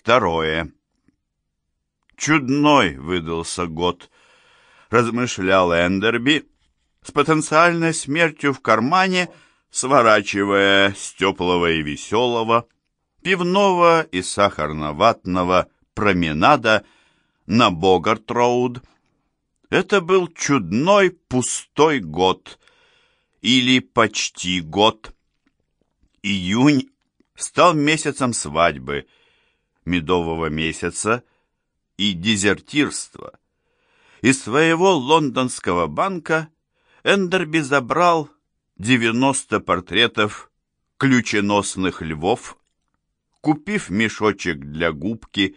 Второе. Чудной выдался год, размышлял Эндерби, с потенциальной смертью в кармане, сворачивая с теплого и веселого, пивного и сахарно-ватного променада на Богарт-Роуд. Это был чудной пустой год, или почти год. Июнь стал месяцем свадьбы, медового месяца и дезертирства. Из своего лондонского банка Эндерби забрал 90 портретов ключеносных львов. Купив мешочек для губки,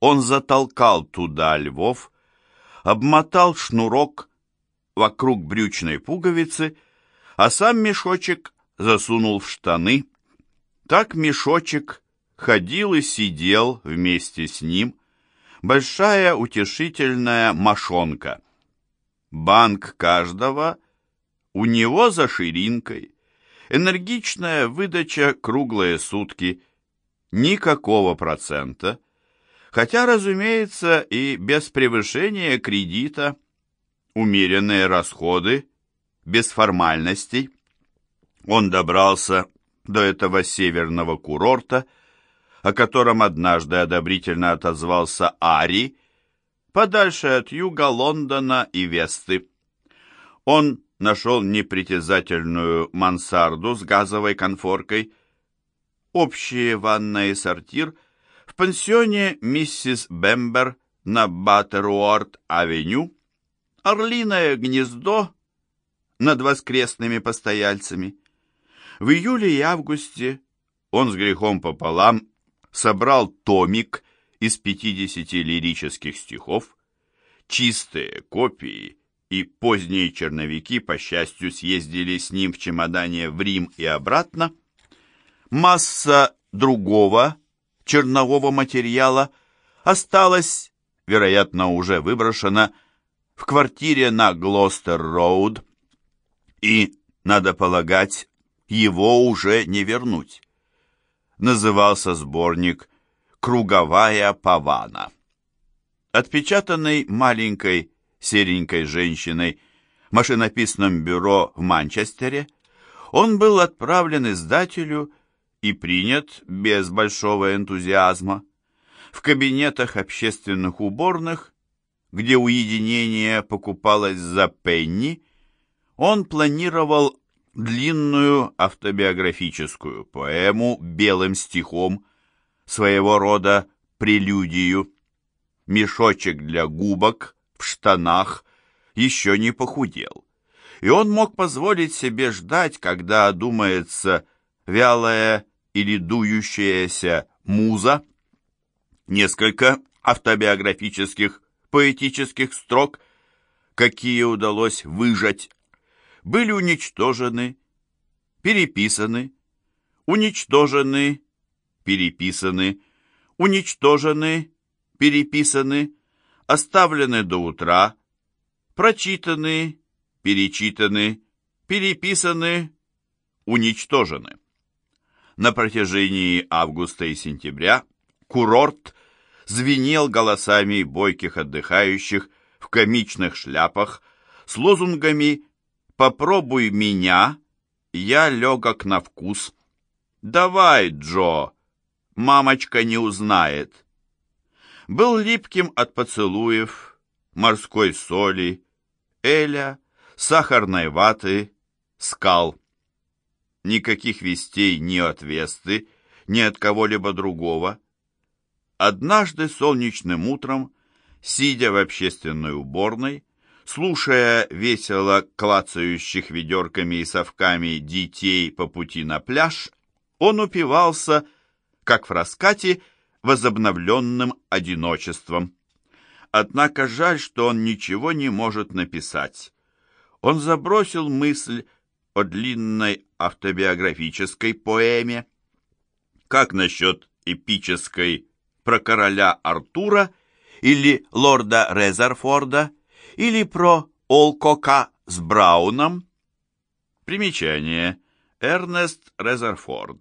он затолкал туда львов, обмотал шнурок вокруг брючной пуговицы, а сам мешочек засунул в штаны. Так мешочек ходил и сидел вместе с ним, большая утешительная мошонка. Банк каждого у него за ширинкой, энергичная выдача круглые сутки, никакого процента, хотя, разумеется, и без превышения кредита, умеренные расходы, без формальностей. Он добрался до этого северного курорта, о котором однажды одобрительно отозвался Ари, подальше от юга Лондона и Весты. Он нашел непритязательную мансарду с газовой конфоркой, общие ванная и сортир в пансионе миссис Бембер на Баттеруорт-авеню, орлиное гнездо над воскресными постояльцами. В июле и августе он с грехом пополам собрал томик из 50 лирических стихов, чистые копии и поздние черновики, по счастью, съездили с ним в чемодане в Рим и обратно. Масса другого чернового материала осталась, вероятно, уже выброшена в квартире на Глостер-Роуд, и, надо полагать, его уже не вернуть назывался сборник «Круговая павана». Отпечатанный маленькой серенькой женщиной в машинописном бюро в Манчестере, он был отправлен издателю и принят без большого энтузиазма. В кабинетах общественных уборных, где уединение покупалось за пенни, он планировал длинную автобиографическую поэму белым стихом, своего рода прелюдию. Мешочек для губок в штанах еще не похудел, и он мог позволить себе ждать, когда одумается вялая или дующаяся муза. Несколько автобиографических поэтических строк, какие удалось выжать были уничтожены, переписаны, уничтожены, переписаны, уничтожены, переписаны, оставлены до утра, прочитаны, перечитаны, переписаны, уничтожены. На протяжении августа и сентября курорт звенел голосами бойких отдыхающих в комичных шляпах с лозунгами Попробуй меня, я легок на вкус. Давай, Джо, мамочка не узнает. Был липким от поцелуев, морской соли, эля, сахарной ваты, скал. Никаких вестей ни от Весты, ни от кого-либо другого. Однажды солнечным утром, сидя в общественной уборной, слушая весело клацающих ведерками и совками детей по пути на пляж, он упивался, как в раскате, возобновленным одиночеством. Однако жаль, что он ничего не может написать. Он забросил мысль о длинной автобиографической поэме. Как насчет эпической про короля Артура или лорда Резерфорда – или про Олкока с Брауном. Примечание. Эрнест Резерфорд,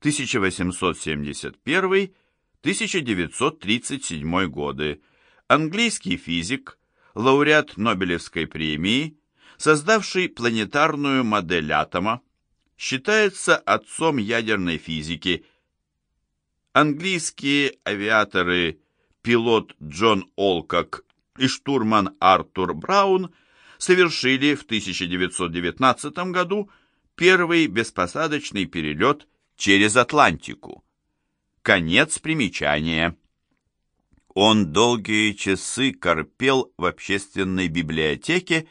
1871 1937 годы, английский физик, лауреат Нобелевской премии, создавший планетарную модель атома, считается отцом ядерной физики. Английские авиаторы пилот Джон Олкок и штурман Артур Браун совершили в 1919 году первый беспосадочный перелет через Атлантику. Конец примечания. Он долгие часы корпел в общественной библиотеке,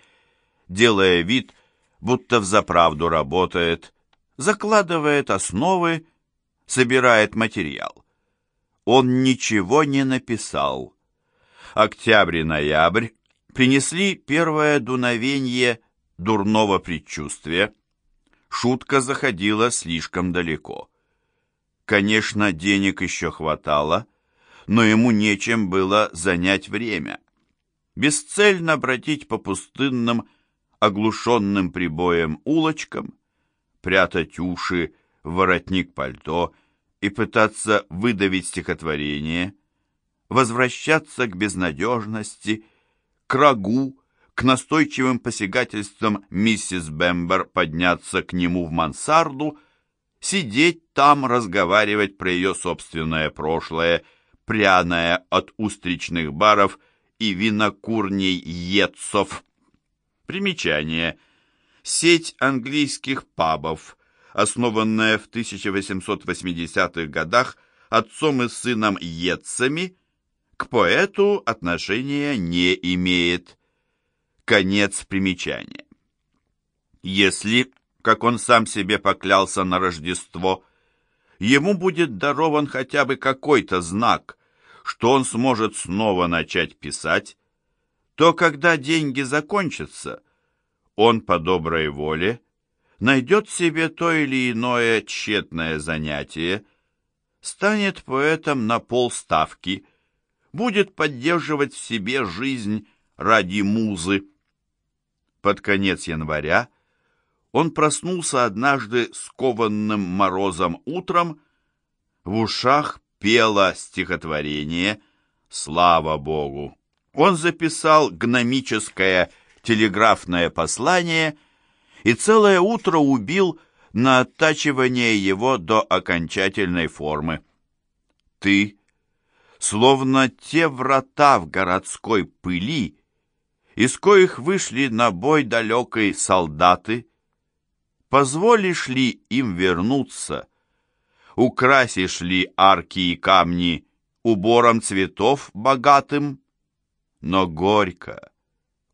делая вид, будто взаправду работает, закладывает основы, собирает материал. Он ничего не написал. Октябрь и ноябрь принесли первое дуновение дурного предчувствия. Шутка заходила слишком далеко. Конечно, денег еще хватало, но ему нечем было занять время. Бесцельно бродить по пустынным, оглушенным прибоем улочкам, прятать уши воротник пальто и пытаться выдавить стихотворение, возвращаться к безнадежности, к рагу, к настойчивым посягательствам миссис Бембер подняться к нему в мансарду, сидеть там, разговаривать про ее собственное прошлое, пряное от устричных баров и винокурней Етцов. Примечание. Сеть английских пабов, основанная в 1880-х годах отцом и сыном Етцами, к поэту отношения не имеет. Конец примечания. Если, как он сам себе поклялся на Рождество, ему будет дарован хотя бы какой-то знак, что он сможет снова начать писать, то когда деньги закончатся, он по доброй воле найдет себе то или иное тщетное занятие, станет поэтом на полставки, будет поддерживать в себе жизнь ради музы. Под конец января он проснулся однажды скованным морозом утром, в ушах пело стихотворение «Слава Богу!». Он записал гномическое телеграфное послание и целое утро убил на оттачивание его до окончательной формы. Ты словно те врата в городской пыли, из коих вышли на бой далекой солдаты. Позволишь ли им вернуться? Украсишь ли арки и камни убором цветов богатым? Но горько,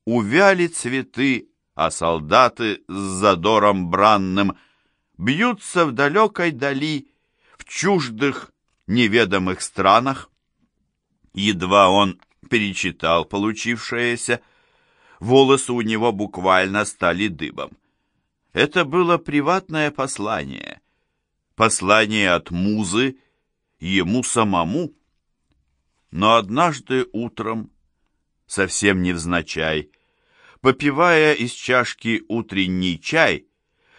увяли цветы, а солдаты с задором бранным бьются в далекой дали, в чуждых, неведомых странах. Едва он перечитал получившееся, волосы у него буквально стали дыбом. Это было приватное послание, послание от музы ему самому. Но однажды утром, совсем невзначай, попивая из чашки утренний чай,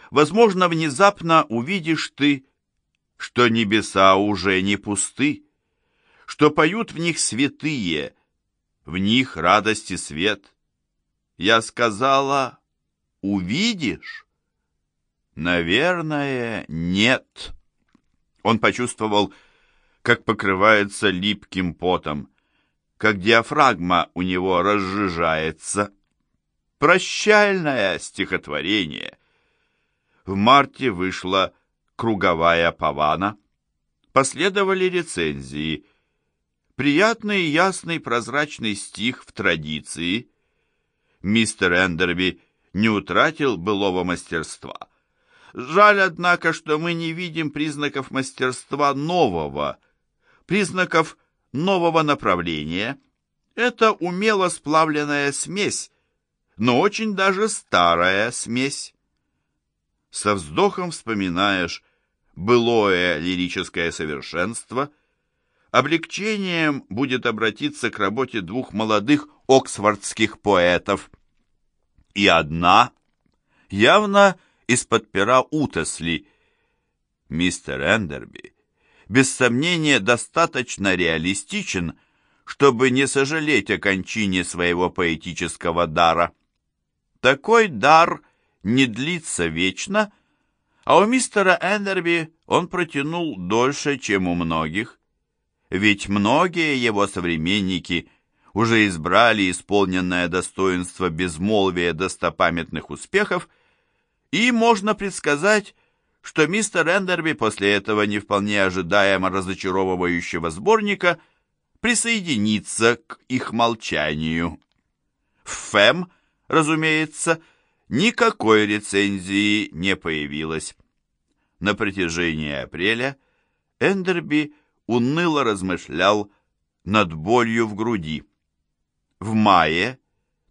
возможно, внезапно увидишь ты, что небеса уже не пусты, что поют в них святые, в них радость и свет. Я сказала, увидишь? Наверное, нет. Он почувствовал, как покрывается липким потом, как диафрагма у него разжижается. Прощальное стихотворение. В марте вышла «Круговая павана». Последовали рецензии – Приятный, ясный, прозрачный стих в традиции. Мистер Эндерби не утратил былого мастерства. Жаль, однако, что мы не видим признаков мастерства нового, признаков нового направления. Это умело сплавленная смесь, но очень даже старая смесь. Со вздохом вспоминаешь былое лирическое совершенство — облегчением будет обратиться к работе двух молодых оксфордских поэтов. И одна, явно из-под пера Утесли, мистер Эндерби, без сомнения достаточно реалистичен, чтобы не сожалеть о кончине своего поэтического дара. Такой дар не длится вечно, а у мистера Эндерби он протянул дольше, чем у многих. Ведь многие его современники уже избрали исполненное достоинство безмолвия достопамятных успехов, и можно предсказать, что мистер Эндерби после этого не вполне ожидаемо разочаровывающего сборника присоединится к их молчанию. В ФЭМ, разумеется, никакой рецензии не появилось. На протяжении апреля Эндерби уныло размышлял над болью в груди. В мае,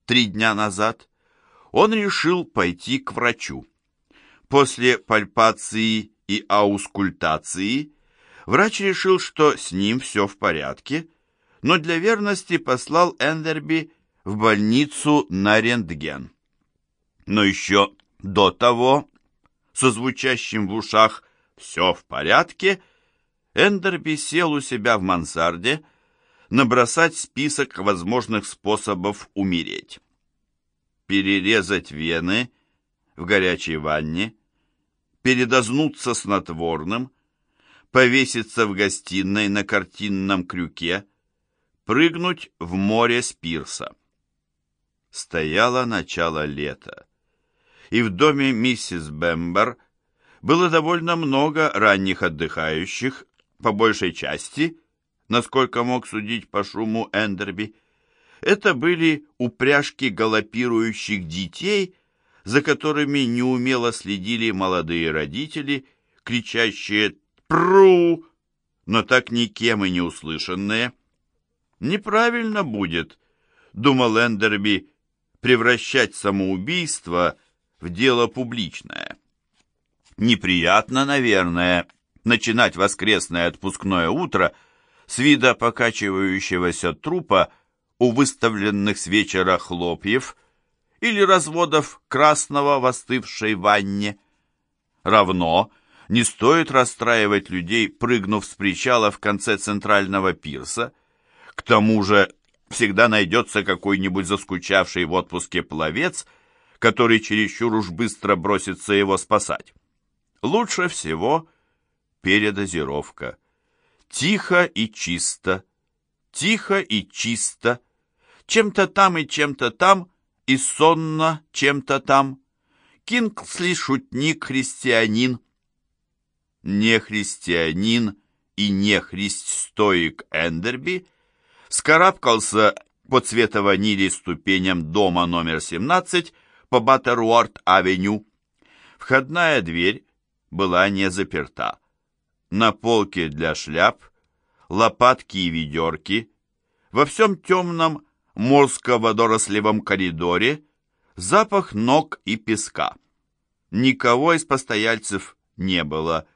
три дня назад, он решил пойти к врачу. После пальпации и аускультации врач решил, что с ним все в порядке, но для верности послал Эндерби в больницу на рентген. Но еще до того, со звучащим в ушах «все в порядке», Эндерби сел у себя в мансарде набросать список возможных способов умереть. Перерезать вены в горячей ванне, передознуться снотворным, повеситься в гостиной на картинном крюке, прыгнуть в море с пирса. Стояло начало лета, и в доме миссис Бембер было довольно много ранних отдыхающих, по большей части, насколько мог судить по шуму Эндерби, это были упряжки галопирующих детей, за которыми неумело следили молодые родители, кричащие «Пру!», но так никем и не услышанные. «Неправильно будет», — думал Эндерби, — «превращать самоубийство в дело публичное». Неприятно, наверное, начинать воскресное отпускное утро с вида покачивающегося трупа у выставленных с вечера хлопьев или разводов красного в остывшей ванне. Равно не стоит расстраивать людей, прыгнув с причала в конце центрального пирса. К тому же всегда найдется какой-нибудь заскучавший в отпуске пловец, который чересчур уж быстро бросится его спасать. Лучше всего передозировка. Тихо и чисто, тихо и чисто, чем-то там и чем-то там, и сонно чем-то там. Кингсли шутник христианин. Не христианин и не христ-стоик Эндерби скарабкался по цветово-нили ступеням дома номер 17 по Баттеруорт-авеню. Входная дверь была не заперта. На полке для шляп, лопатки и ведерки, во всем темном морско-водоросливом коридоре запах ног и песка. Никого из постояльцев не было.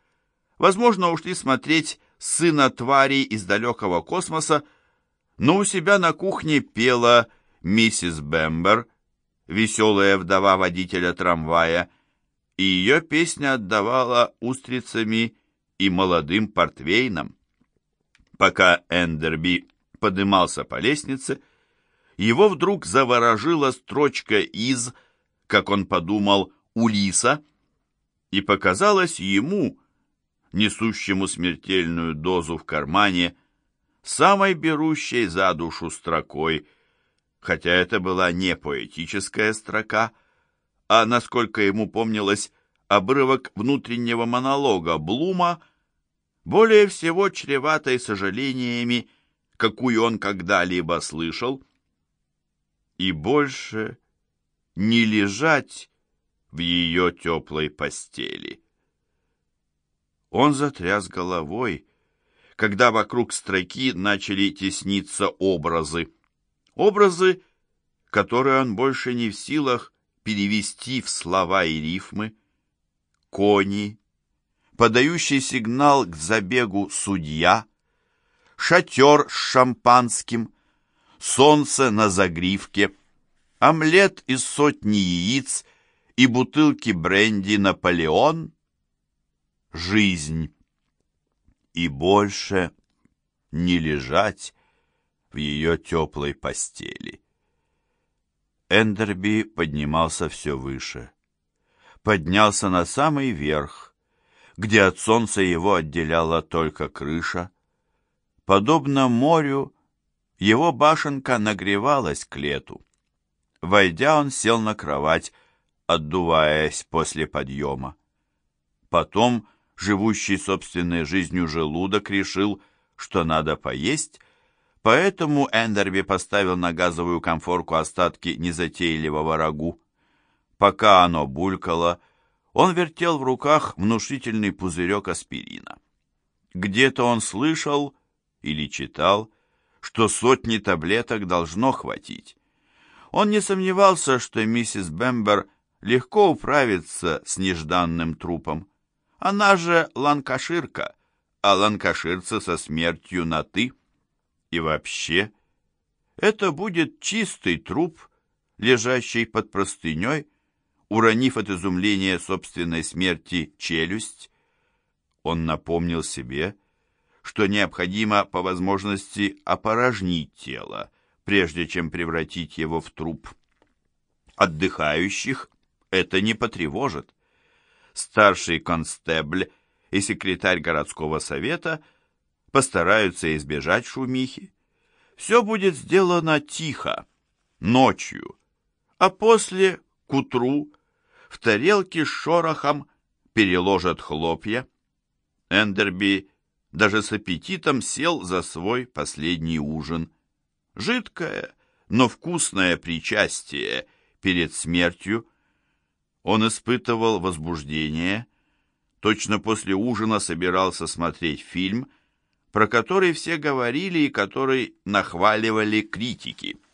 Возможно, ушли смотреть сына тварей из далекого космоса, но у себя на кухне пела миссис Бембер, веселая вдова водителя трамвая, и ее песня отдавала устрицами и молодым портвейном. Пока Эндерби подымался по лестнице, его вдруг заворожила строчка из, как он подумал, Улиса, и показалось ему, несущему смертельную дозу в кармане, самой берущей за душу строкой, хотя это была не поэтическая строка, а, насколько ему помнилось, обрывок внутреннего монолога Блума, более всего чреватой сожалениями, какую он когда-либо слышал, и больше не лежать в ее теплой постели. Он затряс головой, когда вокруг строки начали тесниться образы. Образы, которые он больше не в силах перевести в слова и рифмы. Кони, подающий сигнал к забегу судья, шатер с шампанским — солнце на загривке, омлет из сотни яиц и бутылки бренди «Наполеон» — жизнь. и больше не лежать в ее теплой постели. Эндерби поднимался все выше. Поднялся на самый верх, где от солнца его отделяла только крыша. Подобно морю, его башенка нагревалась к лету. Войдя, он сел на кровать, отдуваясь после подъема. Потом живущий собственной жизнью желудок решил, что надо поесть, поэтому Эндерби поставил на газовую конфорку остатки незатейливого рагу. Пока оно булькало, он вертел в руках внушительный пузырек аспирина. Где-то он слышал или читал, что сотни таблеток должно хватить. Он не сомневался, что миссис Бембер легко управится с нежданным трупом. Она же ланкаширка, а ланкаширцы со смертью на «ты». И вообще, это будет чистый труп, лежащий под простыней, уронив от изумления собственной смерти челюсть. Он напомнил себе, что необходимо по возможности опорожнить тело, прежде чем превратить его в труп. Отдыхающих это не потревожит старший констебль и секретарь городского совета постараются избежать шумихи. Все будет сделано тихо, ночью, а после, к утру, в тарелке с шорохом переложат хлопья. Эндерби даже с аппетитом сел за свой последний ужин. Жидкое, но вкусное причастие перед смертью – он испытывал возбуждение, точно после ужина собирался смотреть фильм, про который все говорили и который нахваливали критики –